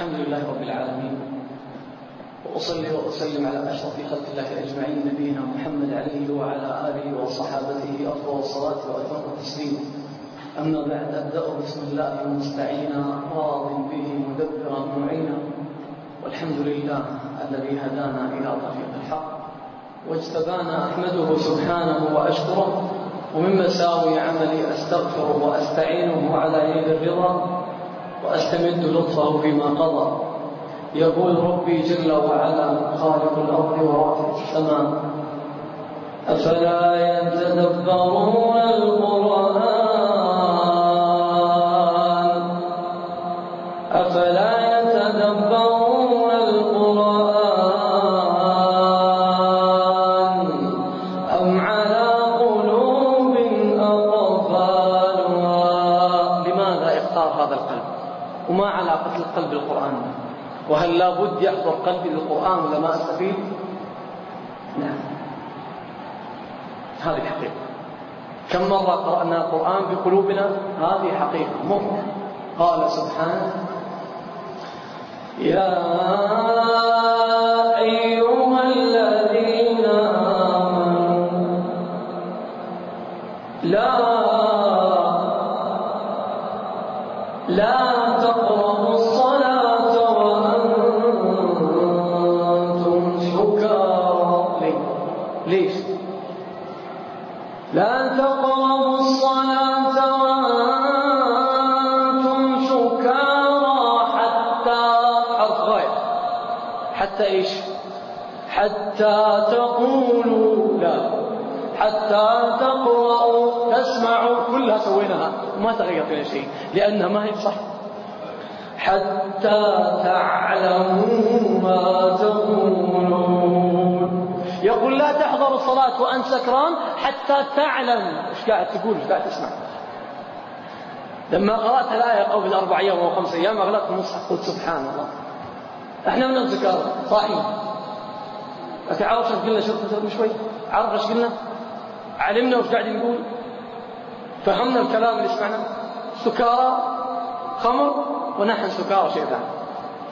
الحمد لله رب العالمين. وأصلي وأسلم على أشرف خلق الله أجمعين نبينا محمد عليه وعلى آله وصحابته أفضل الصلاة وأتم التسليم. أما بعد أبدأ بسم الله مستعينا راض به مدبرا معينا. والحمد لله الذي هدانا إلى طريق الحق واجتبانا أحمده سبحانه وأشكره. ومن مساوي عملي أستغفره وأستعينه على يد الرضا. وأستمد لطفه فيما قضى. يقول ربي جل وعلا خالق الأرض ورافع السماء. أفلا يتدبرون القرآن علاقة القلب بالقرآن وهل لابد يحضر قلبي للقرآن ولا ما أستفيد؟ نعم هذه حقيقة. كم مرة قرأنا القرآن بقلوبنا هذه حقيقة. ممكن قال سبحانه يا أيها الذين آمنوا لا لا حتى إيش؟ حتى تقولوا لا. حتى تقرأوا تسمعوا كلها سويناها. ما تغير فيها شيء لأنها ما هي صح حتى تعلموا ما تقولون. يقول لا تحضر الصلاة وأنت سكران حتى تعلم. إيش قاعد تقول؟ إيش قاعد تسمع؟ لما قرأت الآية قبل أربع أيام أو خمس أيام أغلقت المصحف قلت سبحان الله. إحنا من الذكر صاحيين لكن عرفت إيش قلنا شوف شوي؟ عرف إيش قلنا؟ علمنا وش قاعد نقول فهمنا الكلام اللي سمعناه سكارى خمر ونحن سكارى شيء ثاني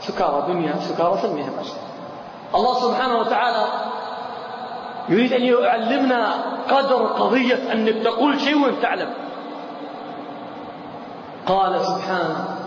سكارى دنيا سكارى سميها شئت الله سبحانه وتعالى يريد أن يعلمنا قدر قضية أنك تقول شيء وأنت تعلم. قال سبحانه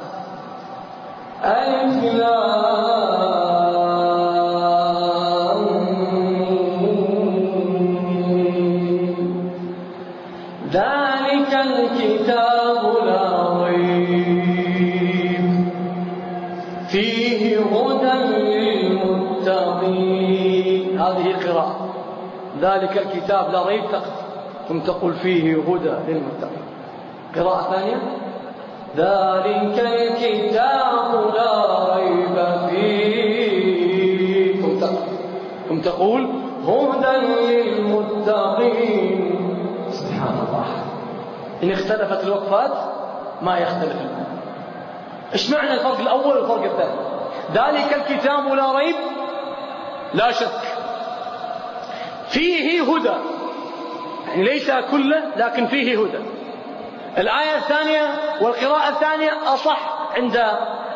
ذلك الكتاب لا ريب. ثم تقول فيه هدى للمتقين. قراءة ثانية. ذلك الكتاب لا ريب فيه. ثم تقول؟ هدى للمتقين. سبحان الله إن اختلفت الوقفات ما يختلف إيش معنى الفرق الأول والفرق الثاني؟ ذلك الكتاب لا ريب لا شك. فيه هدى. يعني ليس كله لكن فيه هدى. الآية الثانية والقراءة الثانية أصح عند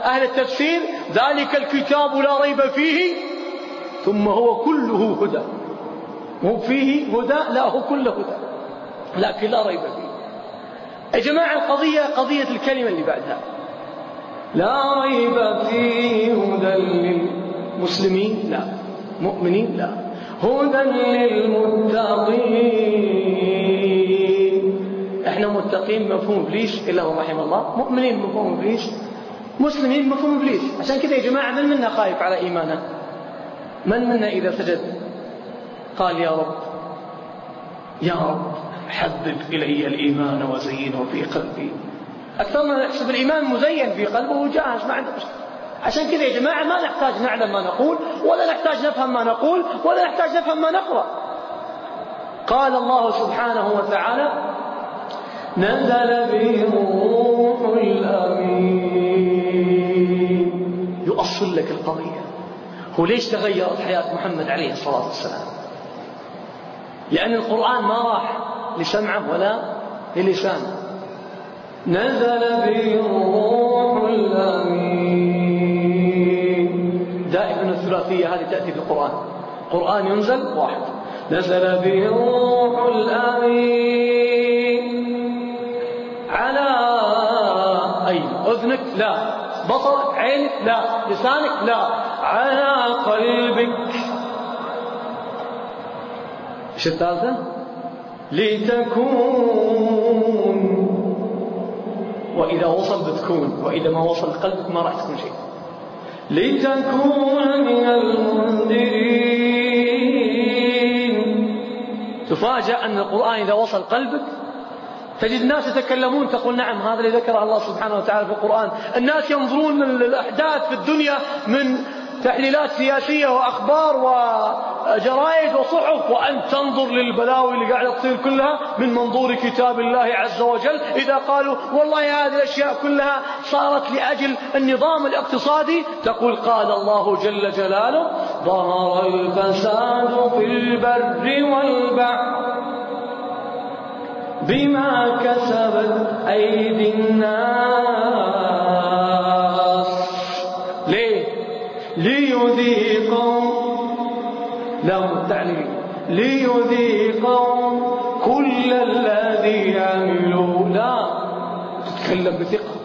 أهل التفسير ذلك الكتاب لا ريب فيه ثم هو كله هدى. مو فيه هدى لا هو كله هدى لكن لا ريب فيه. يا جماعة القضية قضية الكلمة اللي بعدها. لا ريب فيه هدى للمسلمين لا. مؤمنين لا. هدى للمتقين. إحنا متقين مفهوم إبليس إلا هو رحم الله. مؤمنين مفهوم إبليس. مسلمين مفهوم إبليس. عشان كذا يا جماعة من منا خايف على إيمانه؟ من منا إذا سجد؟ قال يا رب يا رب حبب إلي الإيمان وزينه في قلبي. اكثرنا يحسب الإيمان مزين في قلبه وجاهز ما عنده مشكله عشان كذا يا جماعة ما نحتاج نعلم ما نقول ولا نحتاج نفهم ما نقول ولا نحتاج نفهم ما نقرأ. قال الله سبحانه وتعالى نزل به الروح الأمين. يؤصل لك القضية. هو ليش تغيرت حياة محمد عليه الصلاة والسلام؟ لأن القرآن ما راح لسمعه ولا للسانه. نزل به الروح الأمين. الثلاثية هذه تأتي في القرآن. قرآن ينزل واحد. نزل به الروح الأمين. على أي أذنك لا بصرك عينك لا لسانك لا على قلبك. إيش الثالثة؟ لتكون. وإذا وصل بتكون وإذا ما وصل قلبك ما راح تكون شيء. لتكون من المنذرين. تفاجأ أن القرآن إذا وصل قلبك تجد الناس يتكلمون تقول نعم هذا اللي ذكره الله سبحانه وتعالى في القرآن. الناس ينظرون للأحداث في الدنيا من تحليلات سياسية وأخبار وجرائد وصحف وأنت تنظر للبلاوي اللي قاعدة تصير كلها من منظور كتاب الله عز وجل. إذا قالوا والله هذه الأشياء كلها صارت لأجل النظام الاقتصادي تقول قال الله جل جلاله ظهر الفساد في البر والبحر بما كسبت أيدي الناس. ليه؟ ليذيقهم. لهم التعليل ليذيقهم كل الذي عملوا لا تتكلم بثقة.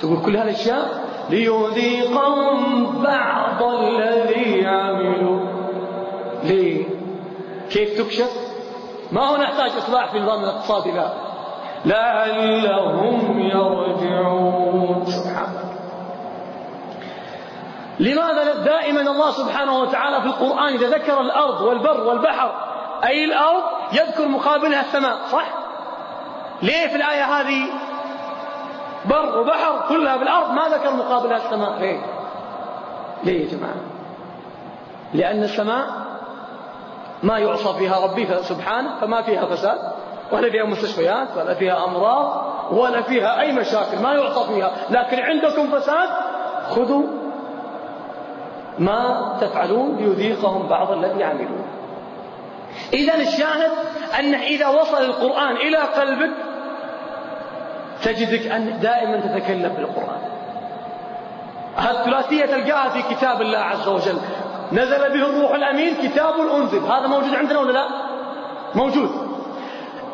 تقول كل هذه الأشياء؟ ليذيقهم بعض الذي عملوا ليه؟ كيف تكشف؟ ما هو نحتاج إصلاح في النظام الاقتصادي لا لعلهم يرجعون سبحان لماذا دائما الله سبحانه وتعالى في القرآن إذا ذكر الأرض والبر والبحر أي الأرض يذكر مقابلها السماء صح؟ ليه في الآية هذه بر وبحر كلها بالأرض ما ذكر مقابلها السماء ليه؟ ليه يا جماعة؟ لأن السماء ما يعصى فيها ربي سبحانه فما فيها فساد ولا فيها مستشفيات ولا فيها أمراض ولا فيها أي مشاكل ما يعصى فيها. لكن عندكم فساد خذوا ما تفعلون ليذيقهم بعض الذي عملوا. إذا الشاهد أن إذا وصل القرآن إلى قلبك تجدك أن دائما تتكلم بالقرآن. الثلاثية تلقاها في كتاب الله عز وجل. نزل به الروح الأمين كتاب أنزل هذا موجود عندنا ولا لا؟ موجود.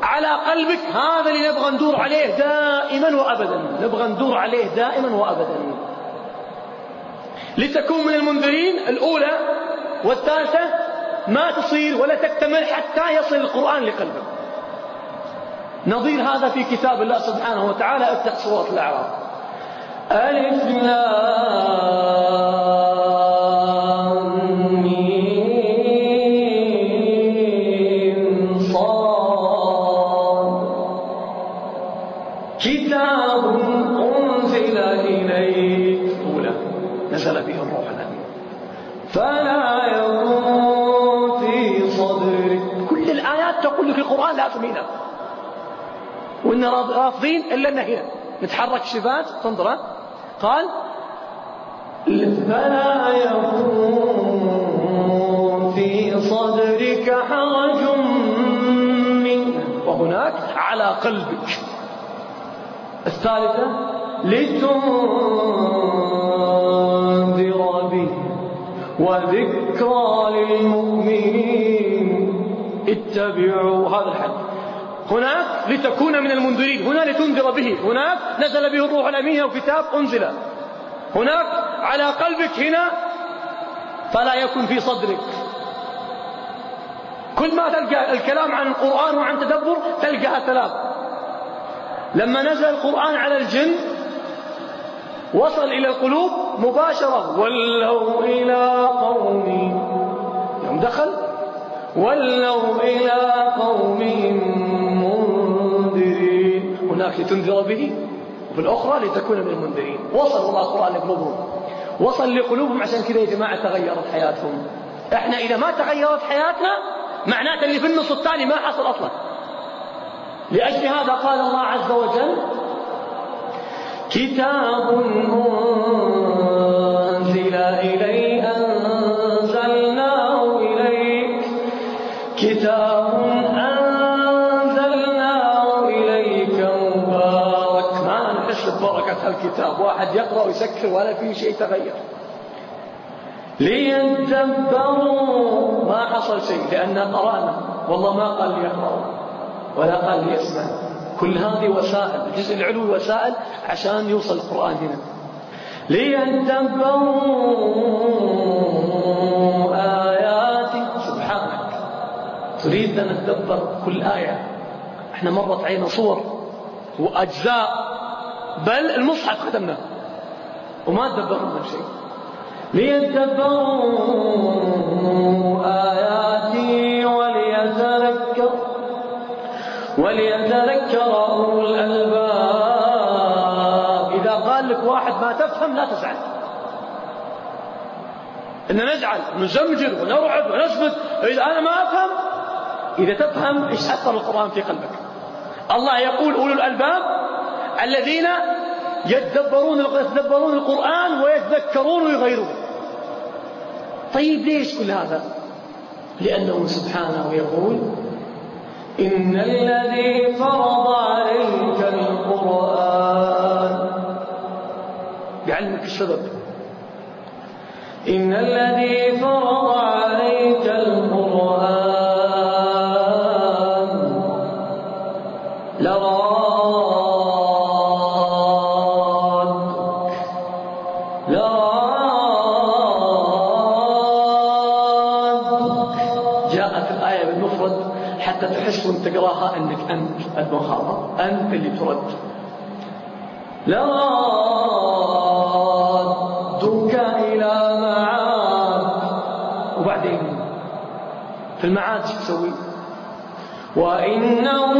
على قلبك. هذا اللي نبغى ندور عليه دائما وأبدا. نبغى ندور عليه دائما وأبدا. لتكون من المنذرين الأولى والثالثة ما تصير ولا تكتمل حتى يصل القرآن لقلبك. نظير هذا في كتاب الله سبحانه وتعالى افتح سورة الأعراف. ألف كتاب وإن رافضين إلا أن هنا نتحرك شفات تنظر. قال فلا يكون في صدرك حرج منه وهناك على قلبك. الثالثة لتنذر به وذكرى للمؤمنين. اتبعوا هذا الحد هناك لتكون من المنذرين. هنا لتنذر به. هناك نزل به الروح الأمين وكتاب أنزل. هناك على قلبك هنا فلا يكن في صدرك. كل ما تلقى الكلام عن القرآن وعن تدبر تلقاها ثلاث لما نزل القرآن على الجن وصل إلى القلوب مباشرة. ولوا إلى قومي يوم دخل ولوا إلى قومهم منذرين. هناك لتنذر به وفي الأخرى لتكون من المنذرين. وصل الله القرآن لقلوبهم. وصل لقلوبهم عشان كذا يا جماعة تغيرت حياتهم. إحنا إذا ما تغيرت حياتنا معناته اللي في النص الثاني ما حصل أصلا. لأجل هذا قال الله عز وجل كتاب أنزل الكتاب واحد يقرأ ويسكر ولا في شيء تغير. ليدبروا ما حصل شيء لأن قرأنا. والله ما قال ليقرأوا ولا قال ليسمع كل هذه وسائل الجزء العلوي وسائل عشان يوصل القرآن هنا. ليدبروا آياتي سبحانك. تريد أن نتدبر كل آية. إحنا مرت علينا صور وأجزاء. بل المصحف ختمناه. وما تدبرنا شيء. ليتدبروا آياتي وليتذكر وليتذكر أولو الألباب. إذا قال لك واحد ما تفهم لا تزعل. إن نزعل نزمجر ونرعب ونثبت إذا أنا ما أفهم إذا تفهم إيش أثر القرآن في قلبك؟ الله يقول أولو الألباب الذين يتدبرون يتدبرون القرآن ويتذكرون ويغيرون طيب ليش كل هذا؟ لأنه سبحانه يقول إن الذي فرض عليك القرآن. بعلمك السبب. إن الذي فرض عليك القرآن. المخاطب أنت اللي ترد. لردك إلى معاد. وبعدين في المعاد شو تسوي؟ وإنه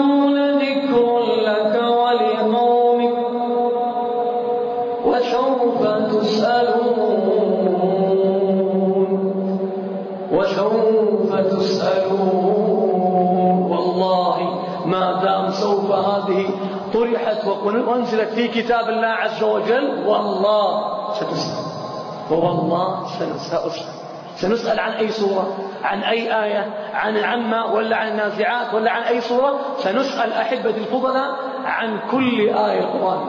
طرحت وأنزلت في كتاب الله عز وجل والله ستسأل ووالله سنسأل. سنسأل عن أي سورة عن أي آية؟ عن العمة ولا عن النازعات ولا عن أي سورة سنسأل أحبة الفضلاء عن كل آية قرآن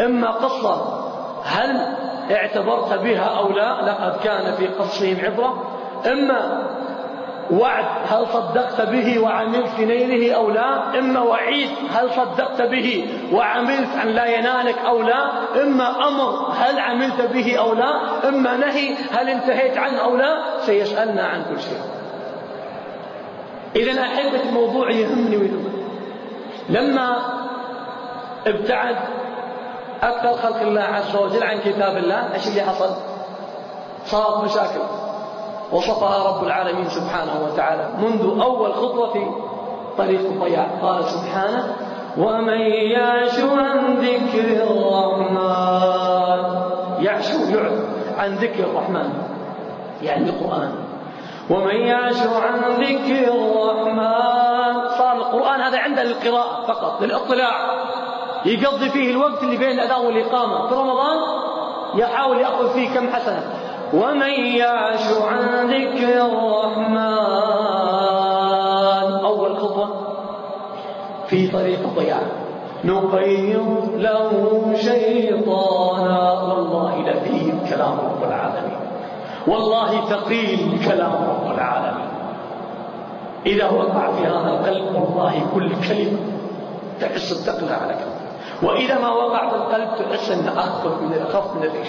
إما قصة هل اعتبرت بها أو لا؟ لقد كان في قصهم عبرة. إما وعد هل صدقت به وعملت نيله أو لا؟ إما وعيد هل صدقت به وعملت أن لا ينالك أو لا؟ إما أمر هل عملت به أو لا؟ إما نهي هل انتهيت عنه أو لا؟ سيسألنا عن كل شيء. إذا أحبة الموضوع يهمني ويهمني لما ابتعد أكثر خلق الله عز وجل عن كتاب الله إيش اللي حصل؟ صارت مشاكل. وصفها رب العالمين سبحانه وتعالى منذ أول خطوة في طريق الضياع. قال سبحانه ومن يعش عن ذكر الرحمن يعش يعد عن ذكر الرحمن يعني القرآن. ومن يعش عن ذكر الرحمن صار القرآن هذا عنده للقراءة فقط للاطلاع. يقضي فيه الوقت اللي بين الأذان والإقامة. في رمضان يحاول يأخذ فيه كم حسنة. ومن يعش عن ذكر الرحمن أول خطوة في طريق الضياع نقيض له شيطانا. والله لذيذ كلام رب العالمين. والله ثقيل كلام رب العالمين. إذا وقع في هذا القلب والله كل كلمة تحس الثقل على كلمة. وإذا ما وقع في القلب تحس أنه أخف من أخف من الريش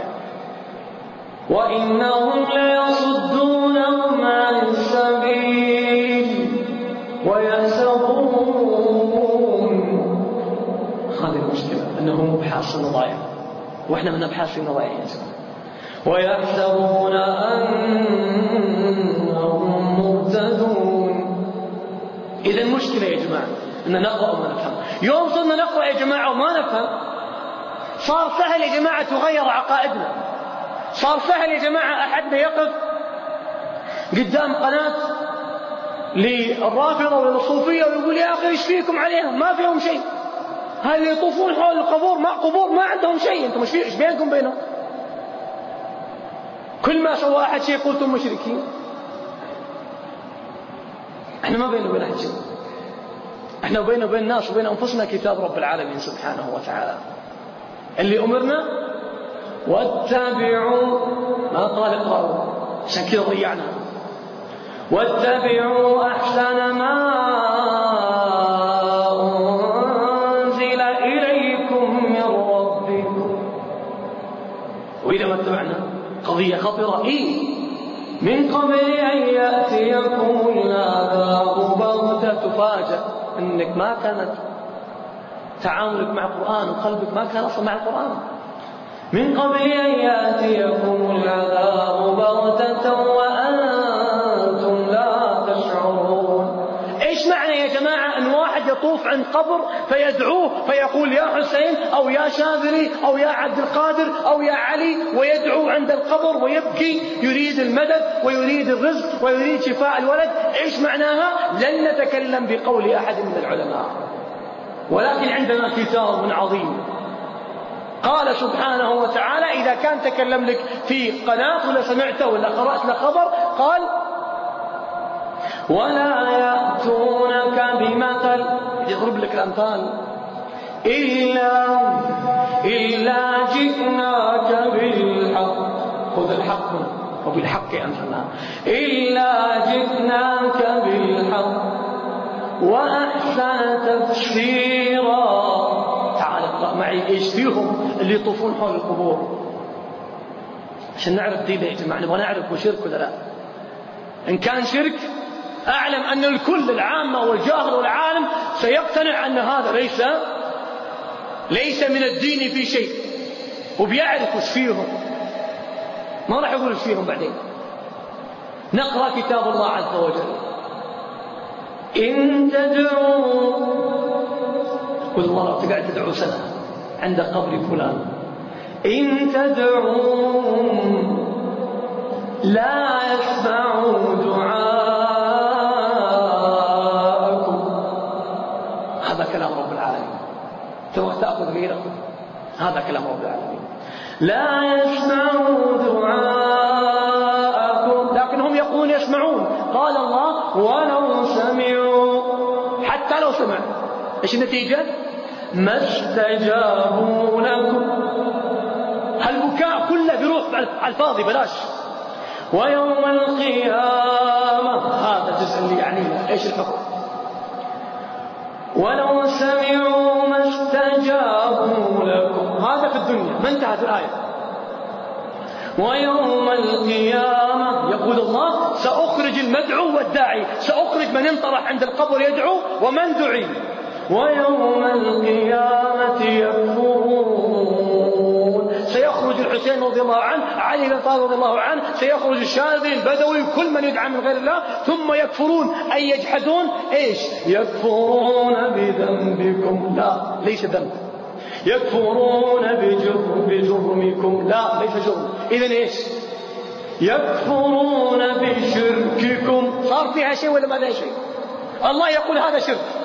وإنهم ليصدونهم عن السبيل هذه المشكلة أنهم النظائر وإحنا من أبحاث جماعة. ويحسبون أنهم مهتدون. إذا المشكلة يا جماعة أن نقرأ وما نفهم. يوم صرنا نقرأ يا جماعة وما نفهم صار سهل يا جماعة تغير عقائدنا. صار سهل يا جماعة أحدنا يقف قدام قناة للرافضة وللصوفية ويقول يا أخي إيش فيكم عليهم؟ ما فيهم شيء. هل يطوفون حول القبور ما قبور ما عندهم شيء. أنتم إيش إيش بينكم بينهم؟ كل ما سوى أحد شيء قلتم مشركين. إحنا ما بيننا وبين أحد شيء. إحنا وبيننا وبين الناس وبين أنفسنا كتاب رب العالمين سبحانه وتعالى. اللي أمرنا واتبعوا ما قال اقرأوا عشان كذا ضيعنا. واتبعوا أحسن ما وإذا ما اتبعنا قضية خطرة. إيه من قبل أن يأتيكم العذاب بغتة. تفاجأ أنك ما كانت تعاملك مع القرآن وقلبك ما كان أصلا مع القرآن. من قبل أن يأتيكم العذاب بغتة وأنتم لا تشعرون. إيش معنى يا جماعة أن واحد يطوف عند قبر فيدعوه فيقول يا حسين أو يا شاذلي أو يا عبد القادر أو يا علي ويدعو عند القبر ويبكي يريد المدد ويريد الرزق ويريد شفاء الولد. إيش معناها؟ لن نتكلم بقول أحد من العلماء. ولكن عندنا كتاب عظيم. قال سبحانه وتعالى إذا كان تكلم لك في قناة ولا سمعته ولا قرأت له خبر قال ولا يأتونك بمثل يضرب لك الأمثال. إلا إلا جئناك بالحق. خذ الحق وبالحق أنزلناه إلا جئناك بالحق وأحسن تفسيرا. أقرأ معي إيش فيهم اللي يطوفون حول القبور. عشان نعرف دين يا جماعة نبغى نعرف هو شرك ولا لا. إن كان شرك أعلم أن الكل العامة والجاهل والعالم سيقتنع أن هذا ليس ليس من الدين في شيء. وبيعرف وش فيهم. ما راح يقول وش فيهم بعدين. نقرأ كتاب الله عز وجل. تدعوا يقول الله لو تقعد تدعو سنة. عند قبر فلان. إن تدعوهم لا يسمعوا دعاءكم. هذا كلام رب العالمين. تبغى تأخذ غيره هذا كلام رب العالمين. لا يسمعوا دعاءكم. لكنهم يقولون يسمعون. قال الله ولو سمعوا. حتى لو سمعوا. إيش النتيجة؟ ما استجابوا لكم هالبكاء كله بيروح على الفاضي؟ بلاش. ويوم القيامة. هذا الجزء اللي يعنينا إيش الحكم؟ ولو سمعوا ما استجابوا لكم هذا في الدنيا. ما انتهت الآية. ويوم القيامة. يقول الله سأخرج المدعو والداعي. سأخرج من انطرح عند القبر يدعو ومن دعي. ويوم القيامة يكفرون سيخرج الحسين رضي الله عنه علي بن طالب رضي الله عنه سيخرج الشاذلي البدوي كل من يدعى من غير الله ثم يكفرون. أي يجحدون؟ إيش؟ يكفرون بذنبكم. لا ليس ذنب. يكفرون بجرم بجرمكم. لا ليس جرم. إذا إيش؟ يكفرون بشرككم. صار فيها شيء ولا ما فيها شيء؟ الله يقول هذا شرك.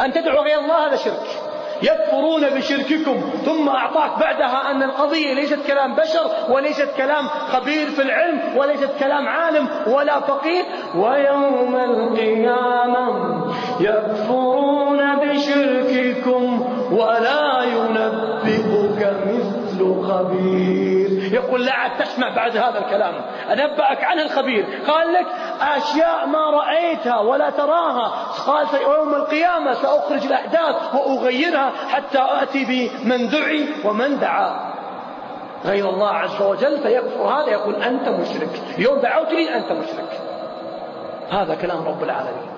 أن تدعو غير الله هذا شرك. يكفرون بشرككم ثم أعطاك بعدها أن القضية ليست كلام بشر وليست كلام خبير في العلم وليست كلام عالم ولا فقيه. ويوم القيامة يكفرون بشرككم ولا ينبئك مثل خبير. يقول لا عاد تسمع بعد هذا الكلام أنبأك عنه الخبير. قال لك أشياء ما رأيتها ولا تراها قال يوم القيامة سأخرج الأحداث وأغيرها حتى آتي بمن دعي ومن دعا. غير الله عز وجل فيكفر هذا يقول أنت مشرك. يوم دعوت لي أنت مشرك. هذا كلام رب العالمين.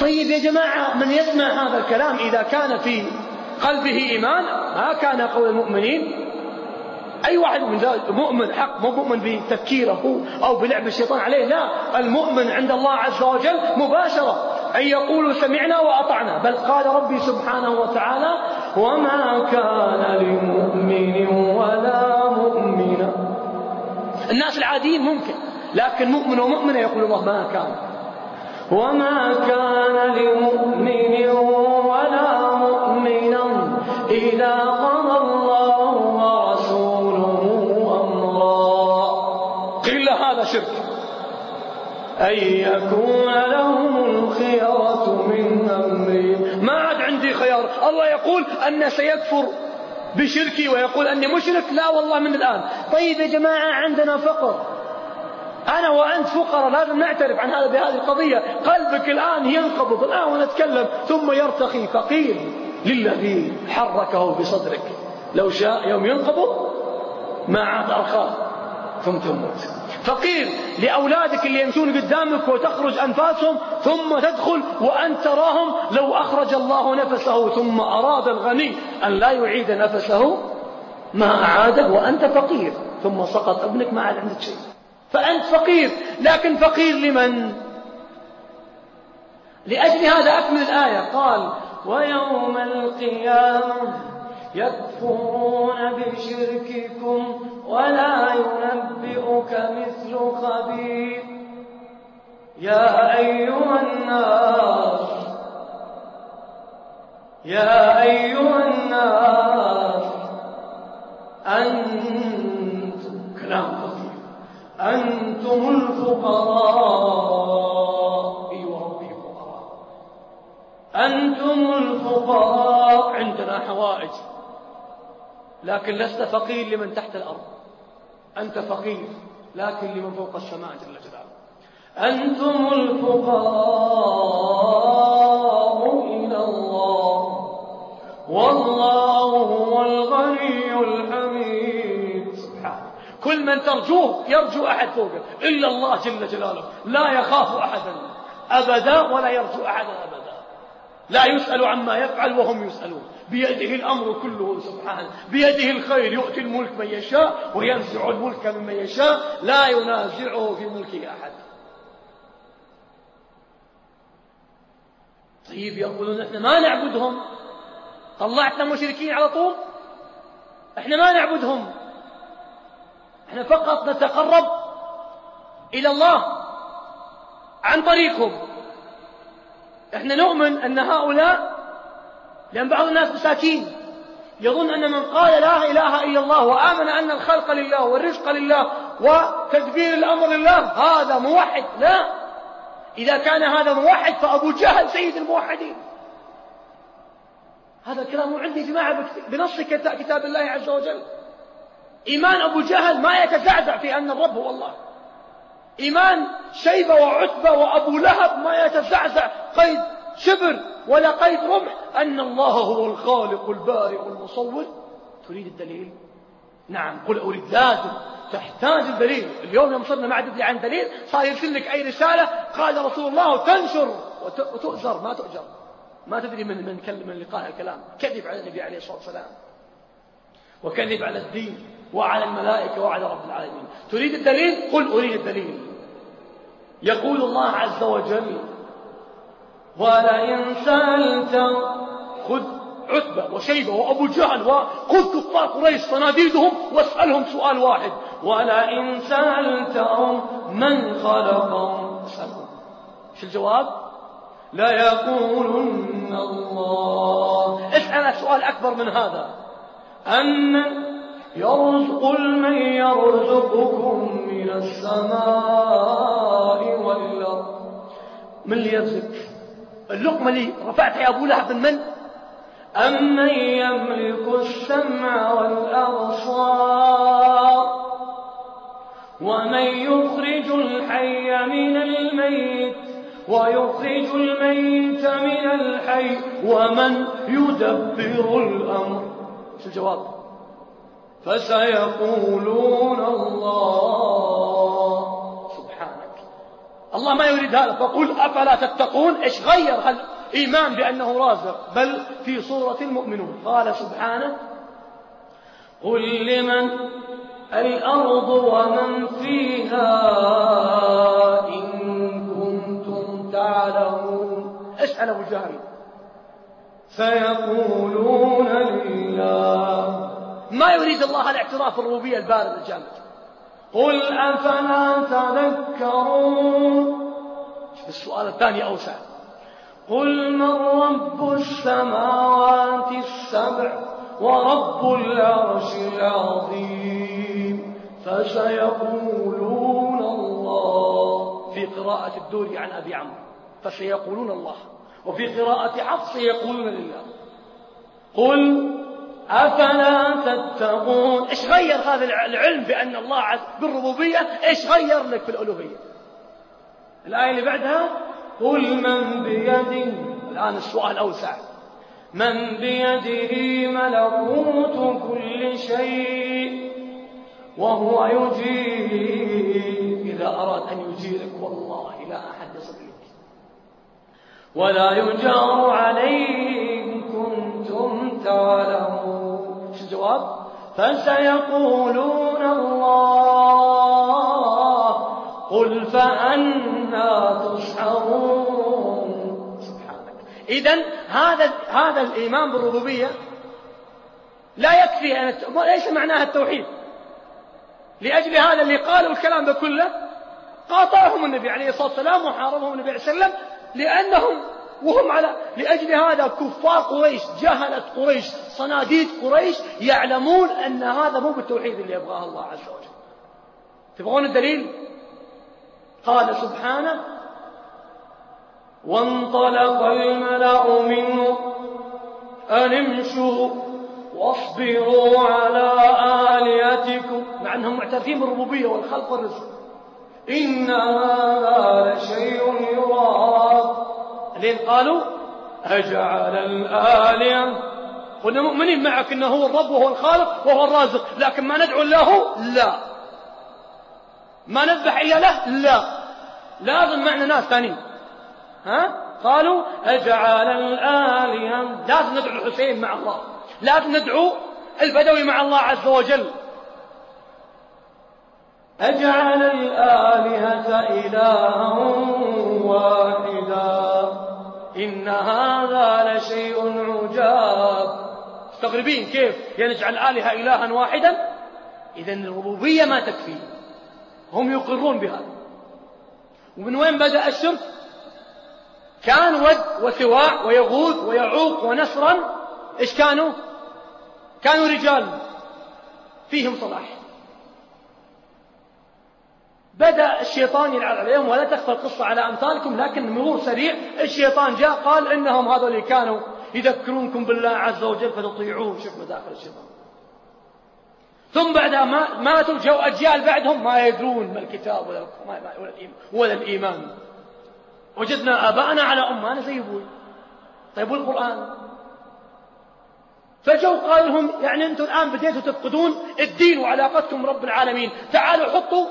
طيب يا جماعة من يسمع هذا الكلام إذا كان في قلبه إيمان ما كان قول المؤمنين؟ أي واحد من ذلك مؤمن حق مو مؤمن بتفكيره أو بلعب الشيطان عليه لا. المؤمن عند الله عز وجل مباشرة. أن يقول سمعنا وأطعنا بل قال ربي سبحانه وتعالى وما كان لمؤمن ولا مؤمنة. الناس العاديين ممكن لكن مؤمن ومؤمنة يقول الله ما كان. وما كان لمؤمن ولا مؤمنا إذا قضى الله ورسوله أمرا. قيل هذا شرك. أن يكون لهم الخيرة من أمرهم ما عاد عندي خيار. الله يقول أن سيكفر بشركي ويقول أني مشرك. لا والله من الآن. طيب يا جماعة عندنا فقر. أنا وأنت فقراء لازم نعترف عن هذا بهذه القضية. قلبك الآن ينقبض الآن ونتكلم. ثم يرتخي فقير للذي حركه بصدرك. لو شاء يوم ينقبض ما عاد أرخاه. ثم تموت. فقير لأولادك اللي يمشون قدامك وتخرج أنفاسهم ثم تدخل وأنت تراهم لو أخرج الله نفسه ثم أراد الغني أن لا يعيد نفسه ما أعاده وأنت فقير ثم سقط ابنك ما عاد عندك شيء. فأنت فقير لكن فقير لمن؟ لأجل هذا أكمل الآية. قال ويوم القيامة يكفرون بشرككم ولا ينبئك مثل خبير. يا أيها الناس يا أيها الناس أنتم كلام أنتم الفقراء وربي فقراء. أنتم الفقراء. عندنا حوائج. لكن لست فقير لمن تحت الأرض. أنت فقير لكن لمن فوق السماء. جل جلاله أنتم الفقراء إلى الله. والله هو الغني الحميد. سبحانه كل من ترجوه يرجو أحد فوقه إلا الله جل جلاله. لا يخاف أحدا أبدا ولا يرجو أحدا أبدا. لا يسأل عما يفعل وهم يسألون. بيده الأمر كله سبحانه بيده الخير يؤتي الملك من يشاء وينزع الملك ممن يشاء. لا ينازعه في ملكه أحد. طيب يقولون إحنا ما نعبدهم. طلعتنا مشركين على طول؟ إحنا ما نعبدهم. إحنا فقط نتقرب إلى الله عن طريقهم. إحنا نؤمن أن هؤلاء لأن بعض الناس مساكين. يظن أن من قال لا إله إلا الله وآمن أن الخلق لله والرزق لله وتدبير الأمر لله هذا موحد. لا. إذا كان هذا موحد فأبو جهل سيد الموحدين. هذا الكلام عندي جماعة بنص كتاب الله عز وجل. إيمان أبو جهل ما يتزعزع في أن الرب هو الله. إيمان شيبة وعتبة وأبو لهب ما يتزعزع قيد شبر ولا قيد رمح. أن الله هو الخالق البارئ المصور. تريد الدليل؟ نعم. قل أريد لازم تحتاج الدليل. اليوم يوم صرنا ما عاد عن دليل صار يرسل لك أي رسالة. قال رسول الله تنشر وتؤجر. ما تؤجر. ما تدري من من كلم من لقاء الكلام. كذب على النبي عليه الصلاة والسلام. وكذب على الدين. وعلى الملائكة وعلى رب العالمين. تريد الدليل؟ قل أريد الدليل. يقول الله عز وجل ولئن سألت خذ عتبة وشيبة وأبو جهل وخذ كفار قريش صناديدهم واسألهم سؤال واحد. ولئن سألتهم من خلقهم؟ اسألهم شو الجواب؟ ليقولن الله. اسأل سؤال أكبر من هذا. أمن يرزق من يرزقكم من السماء والأرض. من اللي يرزق؟ اللقمة اللي رفعتها يا أبو لهب من؟ من أمن يملك السمع والأبصار؟ ومن يخرج الحي من الميت ويخرج الميت من الحي ومن يدبر الأمر؟ شو الجواب؟ فسيقولون الله. سبحانك. الله ما يريد هذا. فقل أفلا تتقون؟ إيش غير هل إيمان بأنه رازق؟ بل في صورة المؤمنون. قال سبحانه قل لمن الأرض ومن فيها إن كنتم تعلمون. اسأل أبو جهل. سيقولون لله. ما يريد الله الاعتراف بالربوبية البارد الجامد. قل أفلا تذكرون. السؤال الثاني أوسع قل من رب السماوات السبع ورب العرش العظيم؟ فسيقولون الله. في قراءة الدوري عن أبي عمرو. فسيقولون الله. وفي قراءة حفص يقولون لله. قل أفلا تتقون؟ إيش غير هذا العلم بأن الله عز بالربوبية إيش غير لك في الألوهية؟ الآية اللي بعدها قل من بيده الآن السؤال أوسع. من بيده ملكوت كل شيء وهو يجيب إذا أراد أن يجيرك والله لا أحد يصدقك. ولا يجار عليه إن كنتم تعلمون. الجواب فسيقولون الله قل فأنا تسحرون. سبحانك. إذا هذا هذا الإيمان بالربوبية لا يكفي أن ليس معناها التوحيد. لأجل هذا اللي قالوا الكلام ده كله قاطعهم النبي عليه الصلاة والسلام وحاربهم النبي عليه الصلاة والسلام لأنهم وهم على لأجل هذا كفار قريش جهلة قريش صناديد قريش يعلمون أن هذا مو بالتوحيد اللي يبغاه الله عز وجل. تبغون الدليل؟ قال سبحانه وانطلق الملأ منه أن امشوا واصبروا على آلهتكم مع أنهم معترفين بالربوبية والخلق والرزق إن هذا لشيء يراد لين قالوا أجعل الآلهة قلنا مؤمنين معك أنه هو الرب وهو الخالق وهو الرازق لكن ما ندعو له؟ لا. ما نذبح إلا له؟ لا. لازم معنا ناس ثانيين. ها؟ قالوا أجعل الآلهة لازم ندعو الحسين مع الله. لازم ندعو البدوي مع الله عز وجل. أجعل الآلهة إلها واحدا إن هذا لشيء عجاب. مستغربين كيف ينجعل الآلهة إلها واحدا؟ إذا الربوبية ما تكفي. هم يقرون بهذا ومن وين بدأ الشرك؟ كان ود وسواع ويغوث ويعوق ونسرا. إيش كانوا؟ كانوا رجال فيهم صلاح. بدأ الشيطان يلعب عليهم ولا تخفى القصة على أمثالكم لكن مرور سريع الشيطان جاء قال إنهم هذول اللي كانوا يذكرونكم بالله عز وجل فتطيعوه شوف مداخل الشيطان. ثم بعد ما ماتوا جو أجيال بعدهم ما يدرون ما الكتاب ولا ولا الإيمان, ولا الإيمان. وجدنا آباءنا على أمنا زي أبوي. طيب والقرآن؟ فجو قال لهم يعني أنتم الآن بديتوا تفقدون الدين وعلاقتكم برب العالمين. تعالوا حطوا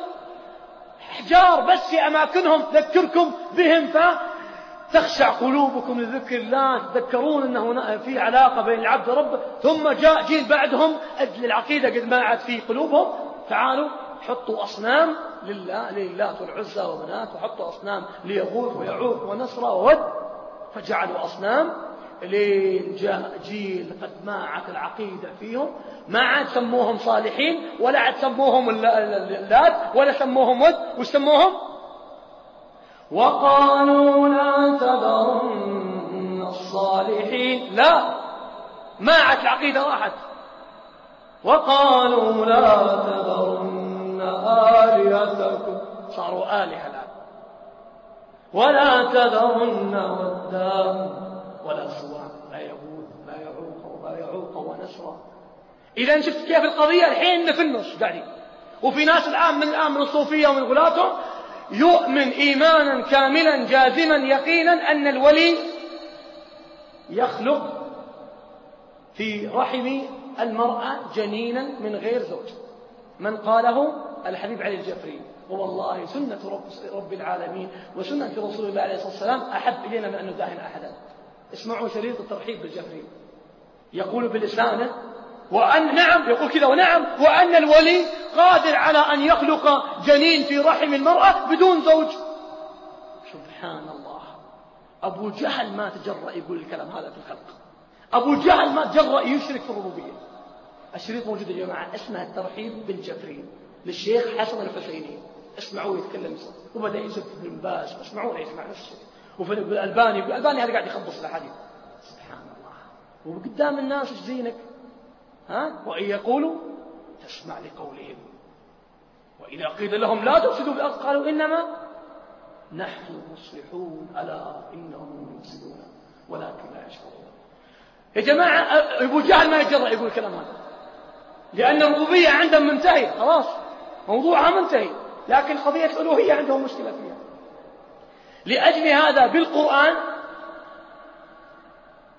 أحجار بس في أماكنهم تذكركم بهم فتخشع قلوبكم لذكر الله. تذكرون أنه في علاقة بين العبد وربه. ثم جاء جيل بعدهم أجل العقيدة قد ما عاد في قلوبهم. تعالوا حطوا أصنام لله لله والعزى ومنات وحطوا أصنام ليغوث ويعوق ونصر وود فجعلوا أصنام لين جاء جيل قد ماعت العقيدة فيهم. ما عاد سموهم صالحين ولا عاد سموهم اللات ولا سموهم ود. وش سموهم؟ وقالوا لا تذرن الصالحين. لا ما عاد العقيدة راحت. وقالوا لا تذرن آلهتكم. صاروا آلهة الآن. ولا تذرن ودا. ولا سواع لا يغوث لا يعوق ولا يعوق ونسرا إذا شفت كيف القضية الحين في النص قاعدين. وفي ناس الآن من الآن من الصوفية ومن غلاتهم يؤمن إيمانا كاملا جازما يقينا أن الولي يخلق في رحم المرأة جنينا من غير زوج. من قاله الحبيب علي الجفري والله سنة رب, رب العالمين وسنة رسول الله عليه الصلاة والسلام أحب إلينا من أن نداهن أحدا. اسمعوا شريط الترحيب بالجفري يقول بلسانه وأن نعم يقول كذا ونعم وأن الولي قادر على أن يخلق جنين في رحم المرأة بدون زوج. سبحان الله. أبو جهل ما تجرأ يقول الكلام هذا في الخلق. أبو جهل ما تجرأ يشرك في الربوبية. الشريط موجود يا جماعة اسمه الترحيب بالجفري للشيخ حسن الحسيني. اسمعوه يتكلم وبدأ يسب ابن باز اسمعوه يسمع نفس الشيء وفي الألباني هذا قاعد يخبص الأحاديث. سبحان الله. وقدام الناس إيش زينك؟ ها؟ وإن يقولوا تسمع لقولهم. وإذا قيل لهم لا تفسدوا في الأرض قالوا إنما نحن مصلحون ألا إنهم يفسدون ولكن لا يشعرون. يا جماعة أبو جهل ما يتجرأ يقول الكلام هذا. لأن الربوبية عندهم منتهي خلاص. موضوعها منتهي. لكن قضية الألوهية عندهم مشكلة فيها. لأجل هذا بالقرآن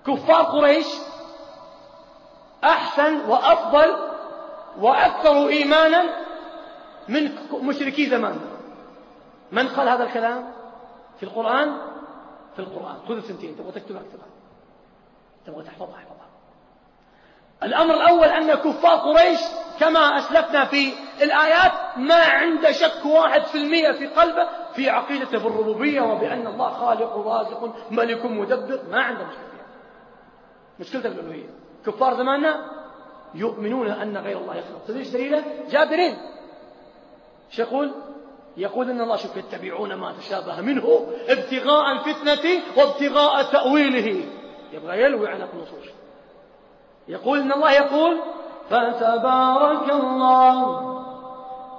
كفار قريش أحسن وأفضل وأكثر إيمانا من مشركي زمان. من قال هذا الكلام؟ في القرآن؟ في القرآن. خذ السنتين تبغى تكتبها اكتبها تبغى تحفظها احفظها الأمر الأول أن كفار قريش كما أسلفنا في الآيات ما عنده شك واحد في المئة في قلبه في عقيدته بالربوبية وبأن الله خالق ورازق ملك مدبر. ما عنده مشكلة. فيها مشكلته الألوهية. كفار زماننا يؤمنون أن غير الله يخلق. تدري إيش دليله؟ جابرين إيش يقول؟ يقول إن الله شوف يتبعون ما تشابه منه ابتغاء الفتنة وابتغاء تأويله. يبغى يلوي عنق النصوص يقول إن الله يقول فتبارك الله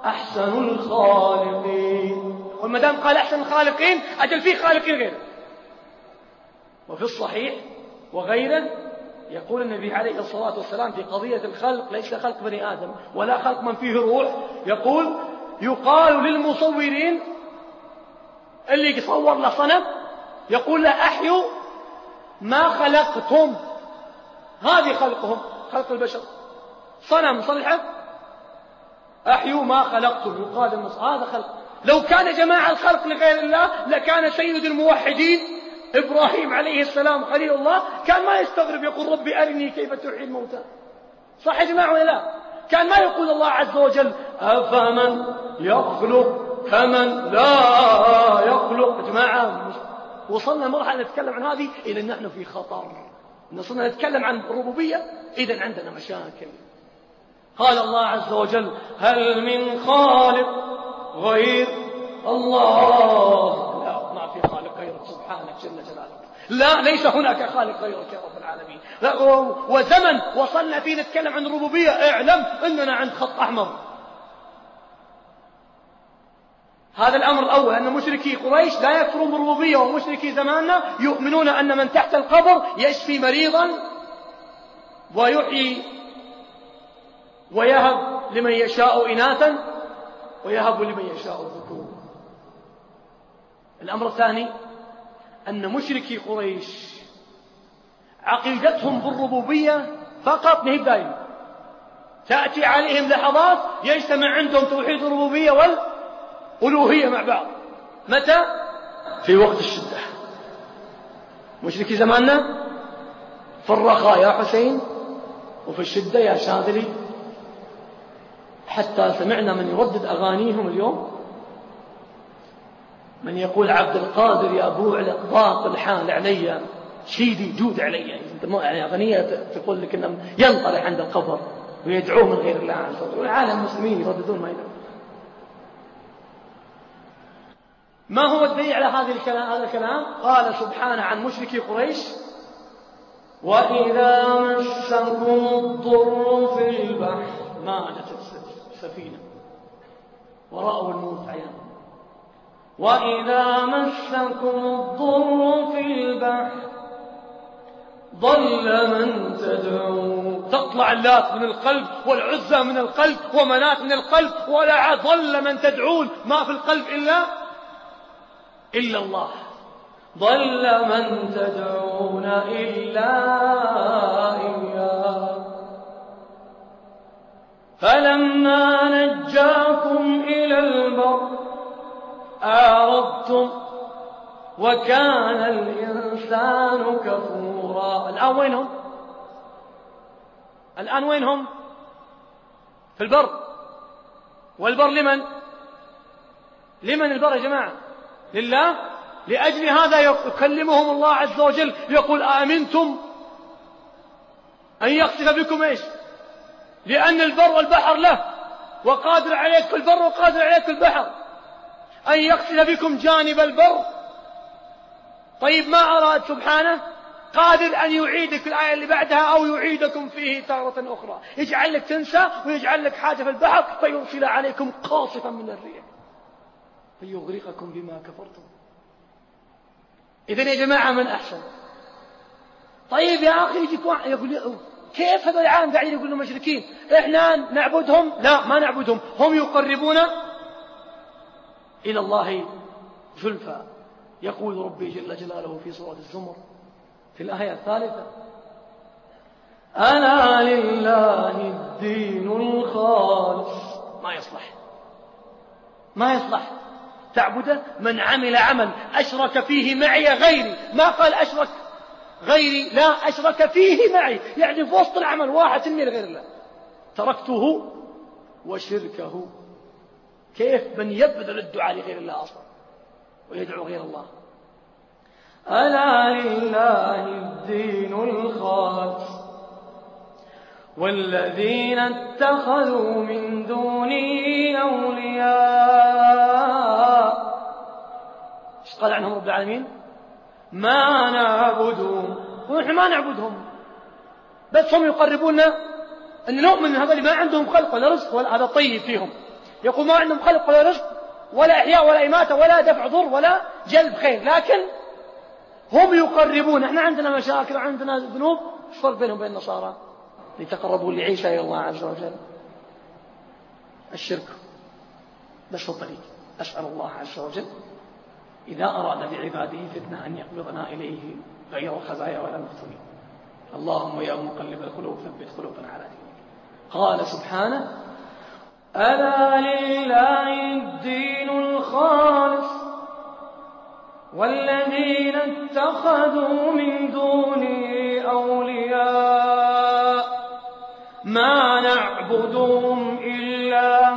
أحسن الخالقين. وما دام قال أحسن الخالقين أجل في خالقين غيره. وفي الصحيح وغيره يقول النبي عليه الصلاة والسلام في قضية الخلق ليس خلق بني آدم ولا خلق من فيه روح يقول يقال للمصورين اللي يصور له صنم يقول له أحيوا ما خلقتم. هذه خلقهم خلق البشر. صنم صلحة أحيوا ما خلقتم يقال هذا خلق. لو كان جماعة الخلق لغير الله لكان سيد الموحدين إبراهيم عليه السلام خليل الله. كان ما يستغرب يقول ربي أرني كيف تحيي الموتى. صح يا جماعة ولا لا؟ كان ما يقول الله عز وجل أفمن يخلق كمن لا يخلق؟ يا جماعة وصلنا مرحلة نتكلم عن هذه إذا نحن في خطر. نصرنا نتكلم عن الربوبية إذا عندنا مشاكل. قال الله عز وجل هل من خالق غير الله؟ لا ما في خالق غيرك سبحانك جل جلالك لا ليس هناك خالق غيرك يا رب العالمين. وزمن وصلنا فيه نتكلم عن الربوبية اعلم أننا عند خط أحمر. هذا الأمر الأول أن مشركي قريش لا يكفرون بالربوبية ومشركي زماننا يؤمنون أن من تحت القبر يشفي مريضا ويحيي ويهب لمن يشاء إناثا ويهب لمن يشاء الذكور. الأمر الثاني أن مشركي قريش عقيدتهم بالربوبية فقط نهي دائما تأتي عليهم لحظات يجتمع عندهم توحيد الربوبية والألوهية مع بعض. متى؟ في وقت الشدة. مشركي زماننا في الرخاء يا حسين وفي الشدة يا شاذلي حتى سمعنا من يردد أغانيهم اليوم. من يقول عبد القادر يا أبو ضاق الحال علي شيدي جود علي. يعني أغنية تقول لك إنه ينطلع عند القبر ويدعوه من غير الله عز وجل والعالم المسلمين يرددون ما يدعون. ما هو الدليل على هذا الكلام هذا الكلام؟ قال سبحانه عن مشركي قريش وإذا مسكم الضر في البحر. ما السفينة. ورأوا الموت عيانا وإذا مسكم الضر في البحر ضل من تدعون تطلع اللات من القلب والعزى من القلب ومنات من القلب ولا ضل من تدعون. ما في القلب إلا إلا الله. ضل من تدعون إلا إياه فلما نجاكم إلى البر أعرضتم وكان الإنسان كفورا. الآن وينهم؟ الآن وينهم؟ في البر. والبر لمن؟ لمن البر يا جماعة؟ لله؟ لأجل هذا يكلمهم الله عز وجل يقول آمنتم أن يخسف بكم إيش؟ لأن البر والبحر له وقادر عليك في البر وقادر عليك في البحر أن يقتل بكم جانب البر. طيب ما أراد سبحانه؟ قادر أن يعيدك الآية اللي بعدها أو يعيدكم فيه تارة أخرى. يجعل لك تنسى ويجعل لك حاجة في البحر فيرسل عليكم قاصفا من الريح. فيغرقكم بما كفرتم. إذن يا جماعة من أحسن؟ طيب يا أخي يجيك واحد يقول كيف هذا العالم قاعدين يقولون مشركين؟ إحنا نعبدهم؟ لا ما نعبدهم. هم يقربون إلى الله زلفى. يقول ربي جل جلاله في سورة الزمر في الآية الثالثة ألا لله الدين الخالص. ما يصلح. ما يصلح. تعبده من عمل عمل أشرك فيه معي غيري. ما قال أشرك غيري لا أشرك فيه معي. يعني في وسط العمل واحد من غير الله. تركته وشركه. كيف من يبذل الدعاء لغير الله أصلا ويدعو غير الله؟ ألا لله الدين الخالص. والذين اتخذوا من دونه أولياء. إيش قال عنهم رب العالمين؟ ما نعبدهم ونحن ما نعبدهم. بس هم يقربونا أن نؤمن إن هذول ما عندهم خلق ولا رزق ولا هذا طيب فيهم. يقول ما عندهم خلق ولا رزق ولا إحياء ولا إماتة ولا دفع ضر ولا جلب خير. لكن هم يقربون. إحنا عندنا مشاكل وعندنا ذنوب. إيش الفرق بينهم وبين النصارى؟ لتقربوا لعيسى إلى الله عز وجل. الشرك بس الطريق أسأل الله عز وجل إذا أراد بعباده فتنة أن يقبضنا إليه غير الخزايا ولا المفتونين اللهم يا مقلب القلوب ثبت قلوبنا على دينك. قال سبحانه ألا لله الدين الخالص والذين اتخذوا من دونه أولياء. ما نعبدهم إلا